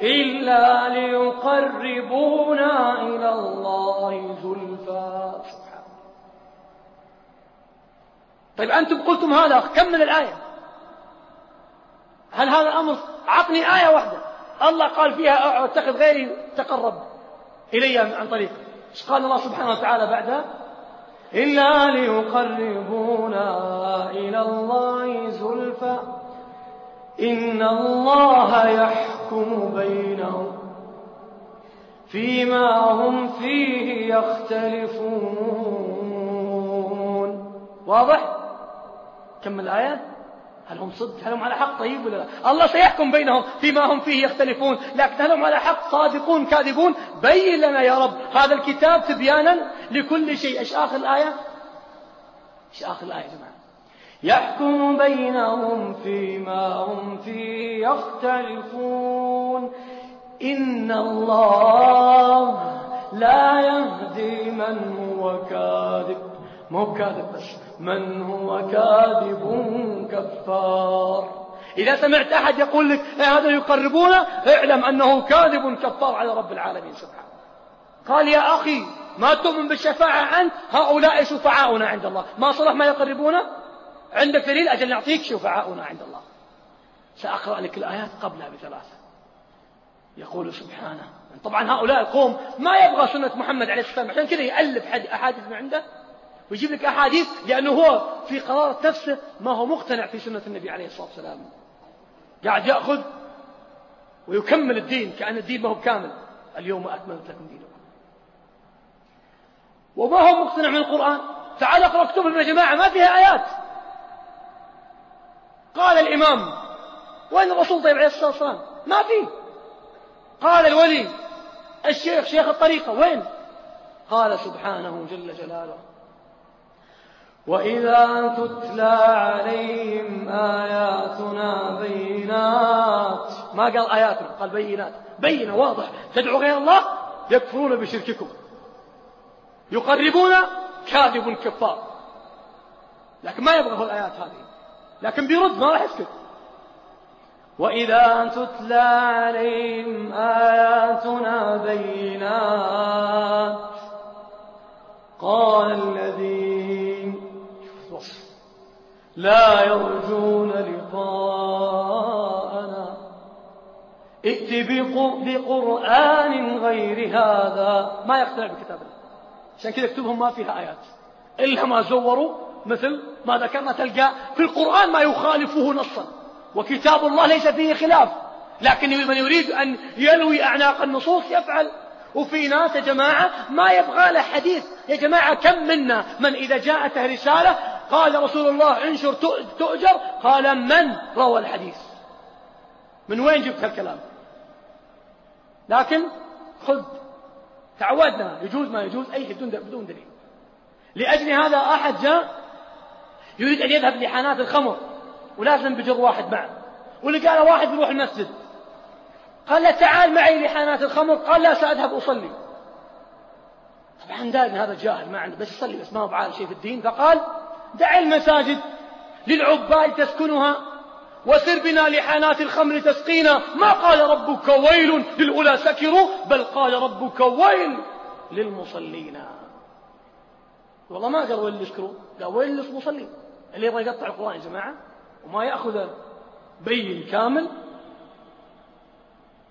إلا ليقربونا إلى الله زلفى. طيب أنتم قلتم هذا كمل الآية؟ هل هذا الأمر عطني آية واحدة. الله قال فيها أتخذ غيري تقرب إلي عن طريقه إيش قال الله سبحانه وتعالى بعدها؟ إلا ليقربونا إلى الله زلفى. إن الله يحكم بينهم فيما هم فيه يختلفون. واضح؟ كم الآية؟ هل هم صدق؟ هل هم على حق؟ طيب ولا لا؟ الله سيحكم بينهم فيما هم فيه يختلفون لكن هل هم على حق؟ صادقون؟ كاذبون؟ بين لنا يا رب هذا الكتاب تبيانا لكل شيء. إيش آخر الآية؟ إيش آخر الآية يا جماعة؟ يحكم بينهم فيما هم فيه يختلفون. إن الله لا يهدي من هو كاذب. مو كاذب بس. من هو كاذب كفار. إذا سمعت أحد يقول لك إيه هذا يقربونه؟ اعلم أنه كاذب كفار على رب العالمين سبحانه. قال يا أخي ما تؤمن بالشفاعة أنت؟ هؤلاء شفعاؤنا عند الله. ما صلح ما يقربونه؟ عندك دليل أجل نعطيك شفعاؤنا عند الله. سأقرأ لك الآيات قبلها بثلاثة. يقول سبحانه طبعا هؤلاء القوم ما يبغى سنة محمد عليه السلام عشان كذا يألف أحاديث من عنده ويجيب لك أحاديث لأنه هو في قرارة نفسه ما هو مقتنع في سنة النبي عليه الصلاة والسلام. قاعد يأخذ ويكمل الدين كأن الدين ما هو كامل اليوم أكملت لكم دينكم. وما هو مقتنع من القرآن؟ تعال أقرأ كتب يا جماعة ما فيها آيات. قال الإمام وين الرسول طيب عليه الصلاة والسلام؟ ما في. قال الولي الشيخ شيخ الطريقة وين؟ قال سبحانه جل جلاله وإذا تتلى عليهم آياتنا بينات ما قال آياتنا قال بينات. بينة واضح تدعو غير الله؟ يكفرون بشرككم. يقربون كاذب كفار. لكن ما يبغى الآيات هذه. لكن بيرد ما راح يسكت. وإذا تتلى عليهم آياتنا بينات قال الذين لا يرجون لقاءنا. ائت بقرآن غير هذا. ما يقتنع بكتاب الله عشان كذا كتبهم ما فيها آيات. إلا ما زوروا مثل ما ذكرنا تلقى في القرآن ما يخالفه نصا. وكتاب الله ليس فيه خلاف. لكن من يريد أن يلوي أعناق النصوص يفعل. وفي ناس يا جماعة ما يبغى له حديث. يا جماعة كم منا من إذا جاءته رسالة قال رسول الله انشر تؤجر؟ قال من روى الحديث. من وين جبت هالكلام؟ لكن خذ تعودنا. يجوز ما يجوز. أي شيء بدون دليل. لأجل هذا أحد جاء يريد أن يذهب لحانات الخمر ولازم بجر واحد معه. واللي قال واحد يروح المسجد. قال له تعال معي لحانات الخمر. قال لا سأذهب أصلي. طبعا دائما هذا جاهل ما عنده بس يصلي بس ما هو بعارف شيء في الدين. فقال دع المساجد للعباد تسكنها وسر بنا لحانات الخمر تسقينا ما قال ربك ويل للأولى سكروا بل قال ربك ويل للمصلين. والله ما قال ويل يسكروا قال ويل للمصلين. اللي يبغى يقطع القرآن يا جماعة وما يأخذ بين كامل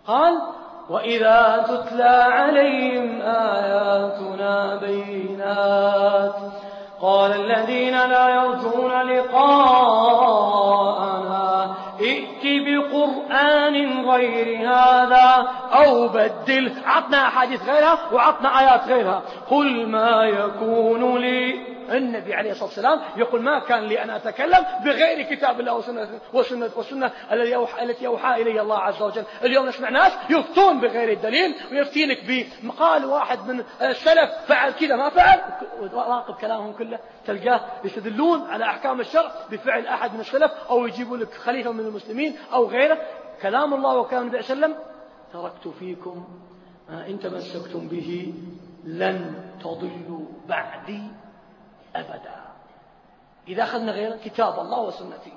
قال وإذا تتلى عليهم آياتنا بينات قال الذين لا يرجون لقاءنا ائت بقرآن غير هذا أو بدل عطنا أحاديث غيرها وعطنا آيات غيرها قل ما يكون لي النبي عليه الصلاة والسلام يقول ما كان لي أن أتكلم بغير كتاب الله وسنة, وسنة, وسنة التي أوحى إلي الله عز وجل. اليوم نسمع ناس يفتون بغير الدليل ويفتينك بمقال واحد من السلف فعل كذا ما فعل؟ وراقب كلامهم كله. تلقاه يستدلون على أحكام الشرع بفعل أحد من السلف أو يجيبوا لك خليفة من المسلمين أو غيره. كلام الله وكان النبي صلى الله عليه وسلم. تركت فيكم ما إن تمسكتم به لن تضلوا بعدي. أبدا. إذا أخذنا غير كتاب الله وسنتي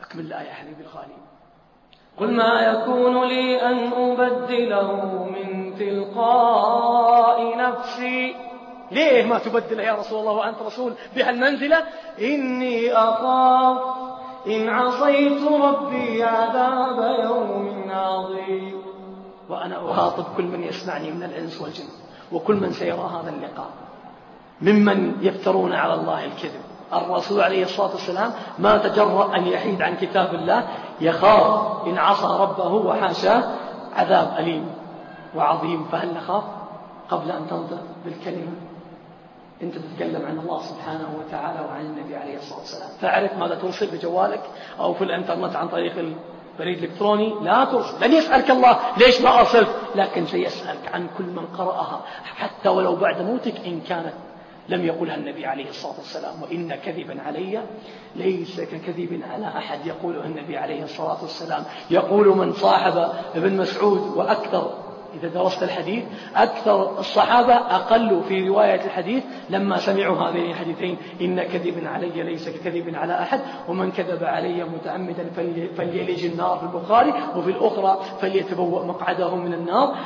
أكمل الآية يا حبيبي الغالي قل ما يكون لي أن أبدله من تلقاء نفسي. ليه ما تبدله يا رسول الله وأنت رسول؟ بهالمنزلة إني أخاف إن عصيت ربي عذاب يوم عظيم. وأنا أخاطب كل من يسمعني من الإنس والجن وكل من سيرى هذا اللقاء. ممن يفترون على الله الكذب. الرسول عليه الصلاة والسلام ما تجرأ أن يحيد عن كتاب الله يخاف إن عصى ربه وحاشاه عذاب أليم وعظيم. فهل نخاف قبل أن تنطق بالكلمة؟ أنت تتكلم عن الله سبحانه وتعالى وعن النبي عليه الصلاة والسلام. فاعرف ماذا ترسل بجوالك أو في الإنترنت عن طريق البريد الإلكتروني؟ لا ترسل. لن يسألك الله. ليش ما أرسلت؟ لكن سيسألك عن كل من قرأها. حتى ولو بعد موتك إن كانت لم يقولها النبي عليه الصلاة والسلام وإن كذبا علي ليس ككذب على أحد يقوله النبي عليه الصلاة والسلام. يقول من صاحب ابن مسعود وأكثر إذا درست الحديث أكثر الصحابة أقل في رواية الحديث لما سمعوا هذين الحديثين. إن كذب علي ليس ككذب على أحد ومن كذب علي متعمدا فليلج النار في البخاري وفي الأخرى فليتبوأ مقعده من النار.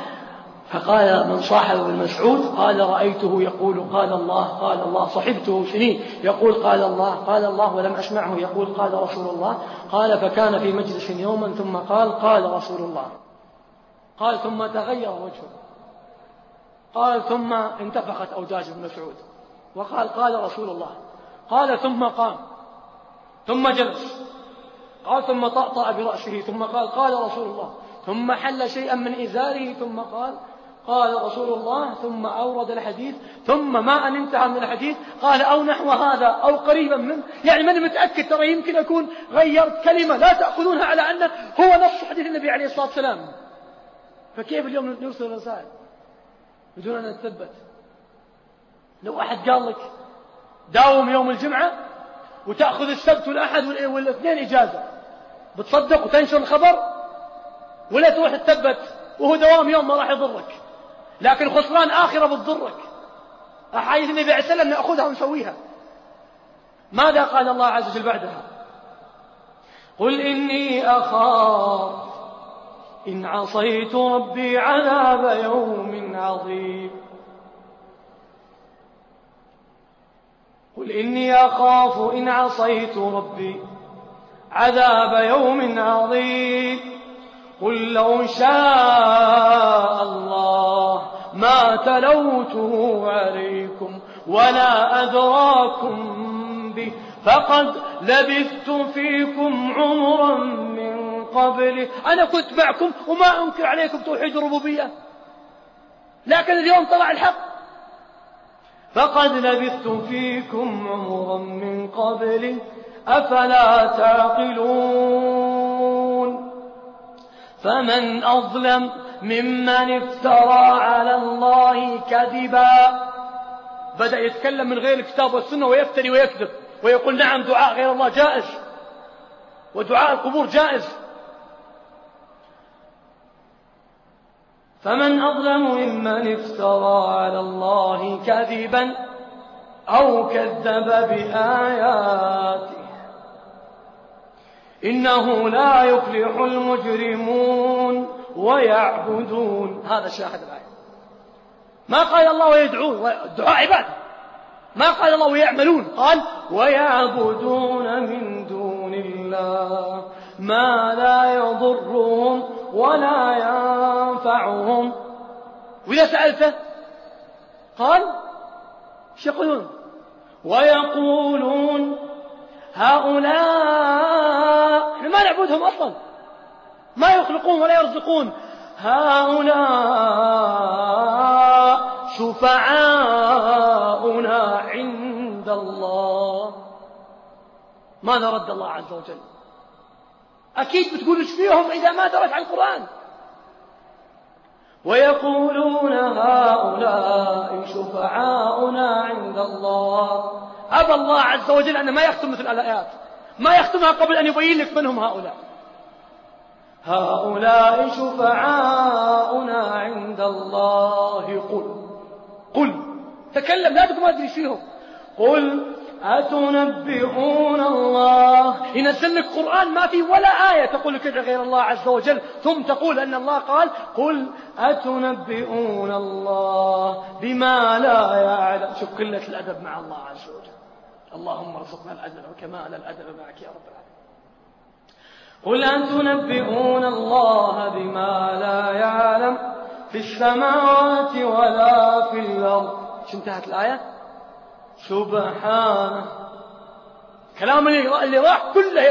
فقال من صاحب ابن مسعود قال رأيته يقول قال الله قال الله صحبته سنين يقول قال الله قال الله ولم أسمعه يقول قال رسول الله قال فكان في مجلس يوما ثم قال قال رسول الله. قال ثم تغير وجهه. قال ثم انتفخت أوداج ابن مسعود. وقال قال رسول الله. قال ثم قام. ثم جلس. قال ثم طأطأ برأسه ثم قال قال رسول الله. ثم حل شيئا من إزاره ثم قال قال رسول الله ثم أورد الحديث ثم ما أن انتهى من الحديث؟ قال أو نحو هذا أو قريبا منه. يعني من متأكد ترى يمكن أكون غيرت كلمة لا تأخذونها على أنه هو نص حديث النبي عليه الصلاة والسلام. فكيف اليوم نرسل رسائل بدون أن نتثبت؟ لو أحد قال لك داوم يوم الجمعة وتأخذ السبت والأحد والاثنين إجازة بتصدق وتنشر الخبر ولا تروح تثبت وهو دوام يوم ما راح يضرك. لكن خسران آخرة بتضرك. أحاديث النبي عليه السلام نأخذها ونسويها. ماذا قال الله عز وجل بعدها؟ قل إني أخاف إن عصيت ربي عذاب يوم عظيم. قل إني أخاف إن عصيت ربي عذاب يوم عظيم. قل لو شاء الله ما تلوته عليكم ولا أدراكم به. فقد لبثت فيكم عمرا من قبل. أنا كنت معكم وما أنكر عليكم توحيد الربوبية لكن اليوم طلع الحق. فقد لبثت فيكم عمرا من قبل. أفلا تعقلون؟ فمن أظلم ممن افترى على الله كذبا. بدأ يتكلم من غير الكتاب والسنة ويفتري ويكذب ويقول نعم دعاء غير الله جائز ودعاء القبور جائز. فمن أظلم ممن افترى على الله كذبا أو كذب بآياته. إنه لا يفلح المجرمون. ويعبدون. هذا شاهد الآية. ما قال الله ويدعون الدعاء عبادة. ما قال الله ويعملون قال ويعبدون من دون الله. ما لا يضرهم ولا ينفعهم. وإذا سألته قال إيش يقولون؟ ويقولون هؤلاء ما نعبدهم أصلا. ما يخلقون ولا يرزقون. هؤلاء شفعاؤنا عند الله. ماذا رد الله عز وجل؟ أكيد بتقول إيش فيهم إذا ما درت عن القرآن. ويقولون هؤلاء شفعاؤنا عند الله. أبى الله عز وجل أن ما يختم مثل الآيات. ما يختمها قبل أن يبين لك من هم هؤلاء. هؤلاء شفعاؤنا عند الله. قل. قل. تكلم لا تقول ما أدري فيهم. قل. أتنبئون الله؟ ينزل لك قرآن ما في ولا آية تقول لك غير الله عز وجل. ثم تقول أن الله قال قل. أتنبئون الله بما لا يعلم. شوف قلة الأدب مع الله عز وجل. اللهم ارزقنا الأدب وكمال الأدب معك يا رب العالمين. قل أتنبئون الله بما لا يعلم في السماوات ولا في الأرض. شو انتهت الآية؟ سبحانه. كلام اللي راح كله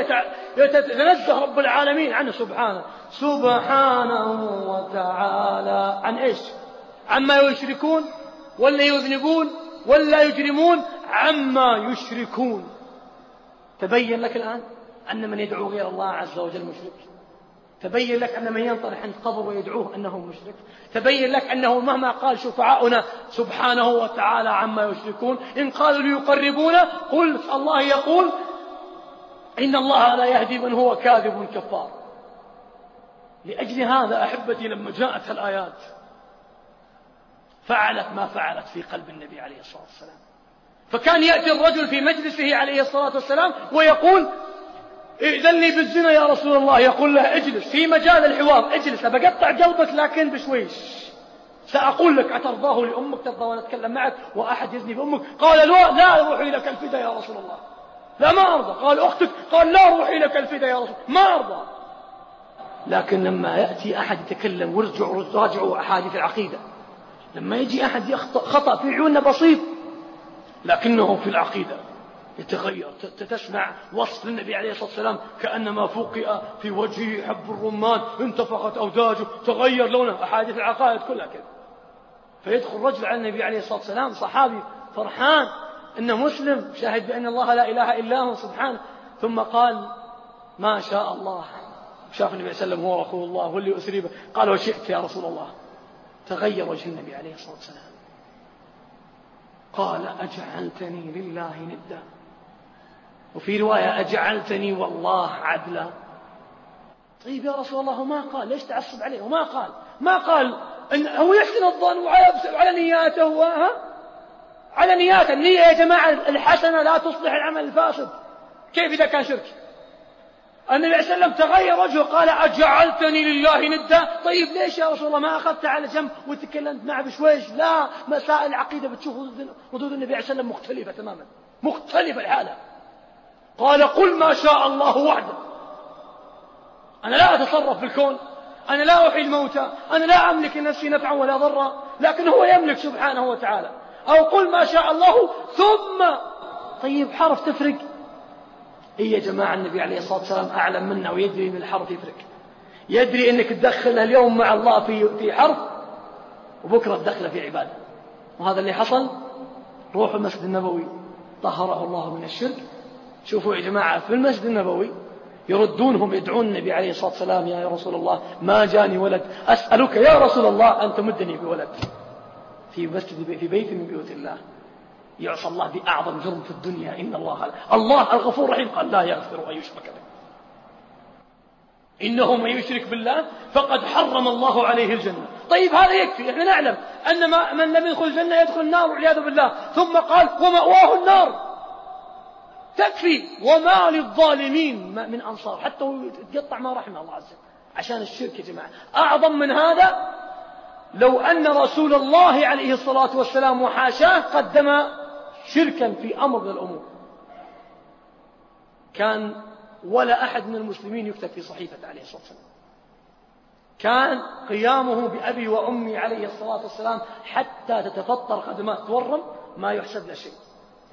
يتنزه رب العالمين عنه سبحانه. سبحانه وتعالى. عن إيش؟ عما يشركون ولا يذنبون ولا يجرمون عما يشركون. تبين لك الآن أن من يدعو غير الله عز وجل مشرك. تبين لك أن من ينطرح عند قبر ويدعوه أنه مشرك. تبين لك أنه مهما قال شفعاؤنا سبحانه وتعالى عما يشركون. إن قالوا ليقربونا قل الله يقول إن الله لا يهدي من هو كاذب كفار. لأجل هذا أحبتي لما جاءت الآيات فعلت ما فعلت في قلب النبي عليه الصلاة والسلام. فكان يأتي الرجل في مجلسه عليه الصلاة والسلام ويقول ائذن لي بالزنا يا رسول الله. يقول له اجلس في مجال الحوار اجلس أبقطع قلبك لكن بشويش. سأقول لك أترضاه لأمك ترضى وأنا أتكلم معك وأحد يزني بأمك قال لا لا روحي لك الفدا يا رسول الله. لا ما أرضى. قال أختك قال لا روحي لك الفدا يا رسول ما أرضى. لكن لما يأتي أحد يتكلم وارجعوا راجعوا أحاديث العقيدة. لما يجي أحد يخطأ خطأ في عيوننا بسيط لكنه في العقيدة. يتغير تسمع وصف للنبي عليه الصلاة والسلام كأنما فوقئ في وجهه حب الرمان انتفخت أوداجه تغير لونه أحاديث العقائد كلها كذا. فيدخل رجل على النبي عليه الصلاة والسلام صحابي فرحان إنه مسلم شاهد بأن الله لا إله إلا هو سبحانه. ثم قال ما شاء الله. شاف النبي صلى الله عليه وسلم هو رسول الله واللي أسري به قال وشئت يا رسول الله. تغير وجه النبي عليه الصلاة والسلام. قال أجعلتني لله ندا. وفي رواية أجعلتني والله عدلا. طيب يا رسول الله وما قال؟ ليش تعصب عليه؟ وما قال؟ ما قال إن هو يحسن الظن وعلى نياته ها؟ على نياته. النية يا جماعة الحسنة لا تصلح العمل الفاسد. كيف إذا كان شرك؟ النبي عليه وسلم تغير وجهه قال أجعلتني لله ندا. طيب ليش يا رسول الله ما أخذت على جنب وتكلمت معه بشويش؟ لا مسائل العقيدة بتشوف ردود النبي عليه وسلم مختلفة تماما. مختلفة الحالة. قال قل ما شاء الله وحده. أنا لا أتصرف في الكون أنا لا أحيي الموتى. أنا لا أملك لنفسي نفعا ولا ضرا. لكن هو يملك سبحانه وتعالى. أو قل ما شاء الله ثم. طيب حرف تفرق؟ إيه يا جماعة النبي عليه الصلاة والسلام أعلم منا ويدري أن الحرف يفرق. يدري أنك تدخلها اليوم مع الله في في حرف وبكرة تدخله في عبادة. وهذا اللي حصل؟ روحوا المسجد النبوي طهره الله من الشرك شوفوا يا جماعة في المسجد النبوي يردونهم يدعون النبي عليه الصلاة والسلام يا رسول الله ما جاني ولد أسألك يا رسول الله أن تمدني بولد. في مسجد في بيت من بيوت الله يعصى الله بأعظم جرم في الدنيا إن الله الله الغفور الرحيم قال لا يغفر أن يشرك به. إنه من يشرك بالله فقد حرم الله عليه الجنة. طيب هذا يكفي إحنا نعلم أن من لم يدخل الجنة يدخل النار والعياذ بالله. ثم قال ومأواه النار. تكفي وما للظالمين من أنصار. حتى يتقطع ما رحمه الله عز وجل. عشان الشرك يا جماعة. أعظم من هذا لو أن رسول الله عليه الصلاة والسلام وحاشاه قدم شركا في أمر من الأمور. كان ولا أحد من المسلمين يكتب في صحيفة عليه الصلاة والسلام. كان قيامه بأبي وأمي عليه الصلاة والسلام حتى تتفطر خدمات تورم ما يحسب له شيء.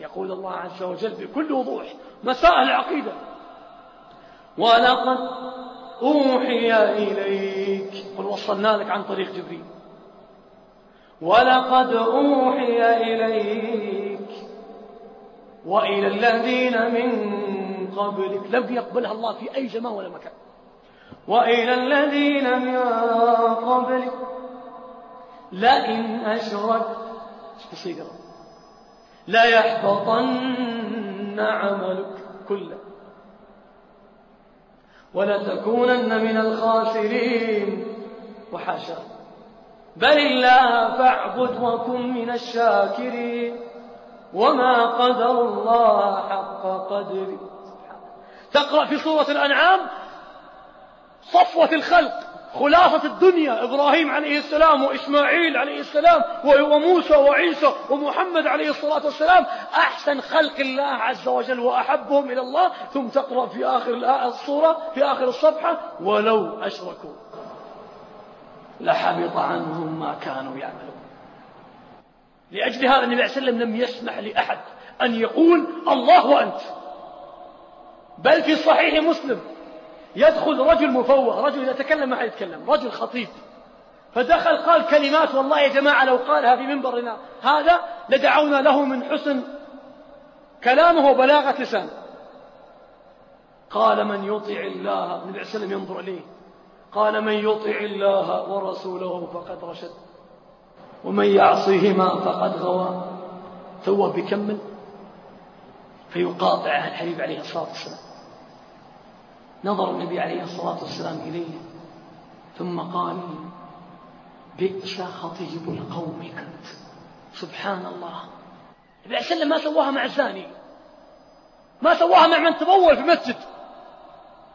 يقول الله عز وجل بكل وضوح مسائل العقيدة. ولقد أوحي إليك. قل وصلنا لك عن طريق جبريل. ولقد أوحي إليك وإلى الذين من قبلك. لم يقبلها الله في أي زمان ولا مكان. وإلى الذين من قبلك. لئن أشركت. ليحبطن عملك كله. ولتكونن من الخاسرين. وحاشا. بل الله فاعبد وكن من الشاكرين. وما قدر الله حق قدره. تقرأ في سورة الأنعام صفوة الخلق. خلاصة الدنيا إبراهيم عليه السلام وإسماعيل عليه السلام وموسى وعيسى ومحمد عليه الصلاة والسلام أحسن خلق الله عز وجل وأحبهم إلى الله. ثم تقرأ في آخر الصورة في آخر الصفحة ولو أشركوا لحبط عنهم ما كانوا يعملون. لأجل هذا النبي عليه وسلم لم يسمح لأحد أن يقول الله وأنت. بل في صحيح مسلم يدخل رجل مفوه رجل إذا تكلم ما يتكلم رجل خطيب. فدخل قال كلمات والله يا جماعة لو قالها في منبرنا هذا لدعونا له من حسن كلامه وبلاغة لسانه. قال من يطع الله النبي عليه وسلم ينظر إليه. قال من يطع الله ورسوله فقد رشد ومن يعصيهما فقد غوى. ثم بيكمل فيقاطع الحبيب عليه الصلاة والسلام. نظر النبي عليه الصلاة والسلام إليه ثم قال بئس خطيب القوم أنت سبحان الله. النبي عليه وسلم ما سواها مع الزاني. ما سواها مع من تبول في المسجد.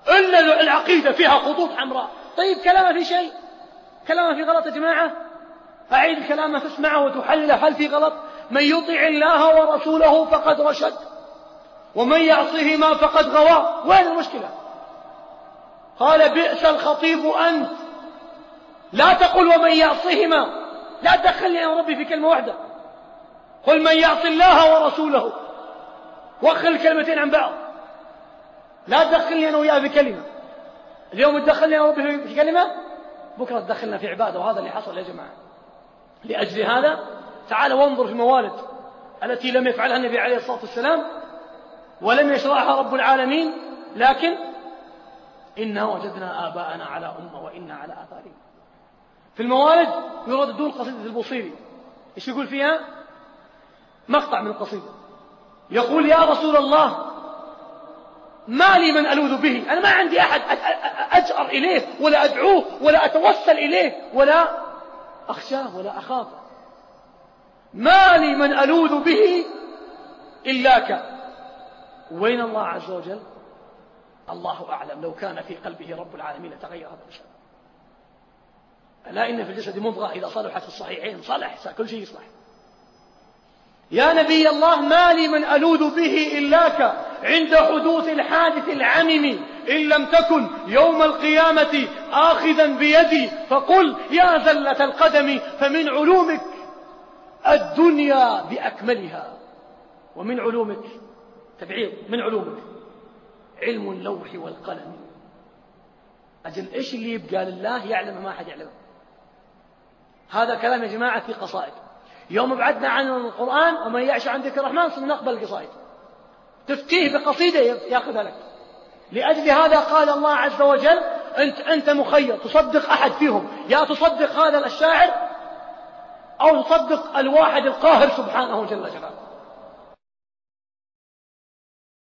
إلا العقيدة فيها خطوط حمراء. طيب كلامه في شيء؟ كلامه في غلط يا جماعة؟ أعيد الكلام تسمعه وتحلله هل في غلط؟ من يطع الله ورسوله فقد رشد ومن يعصهما فقد غوى. وين المشكلة؟ قال بئس الخطيب أنت. لا تقل ومن يعصهما. لا تدخلني يا ربي في كلمة واحدة. قل من يعص الله ورسوله. وخل الكلمتين عن بعض. لا تدخلني أنا وياه في كلمة. اليوم تدخلني يا ربي في كلمة؟ بكرة تدخلنا في عبادة وهذا اللي حصل يا جماعة. لأجل هذا تعال وانظر في الموالد التي لم يفعلها النبي عليه الصلاة والسلام ولم يشرعها رب العالمين لكن إنا وجدنا آباءنا على أمة وإنا على آثارهم. في الموالد يرددون قصيدة البوصيري. إيش يقول فيها؟ مقطع من القصيدة. يقول يا رسول الله ما لي من ألوذ به. أنا ما عندي أحد أجأر إليه ولا أدعوه ولا أتوسل إليه ولا أخشاه ولا أخافه ما لي من ألوذ به إلاك وين الله عز وجل؟ الله أعلم. لو كان في قلبه رب العالمين لتغير هذا الإنسان ألا إن في الجسد مضغة إذا صلحت الصحيحين. صلح كل شيء يصلح. يا نبي الله ما لي من ألوذ به إلاك عند حدوث الحادث العمم إن لم تكن يوم القيامة آخذا بيدي فقل يا زلة القدم فمن علومك الدنيا بأكملها. ومن علومك تبعيض من علومك. علم اللوح والقلم. أجل إيش اللي يبقى لله يعلم ما أحد يعلمه؟ هذا كلام يا جماعة في قصائد. يوم بعدنا عن القرآن ومن يعش عن ذكر الرحمن صرنا نقبل القصائد تفتيه بقصيدة يأخذها لك. لأجل هذا قال الله عز وجل أنت, أنت مخير تصدق أحد فيهم. يا تصدق هذا الشاعر أو تصدق الواحد القاهر سبحانه جل جلاله.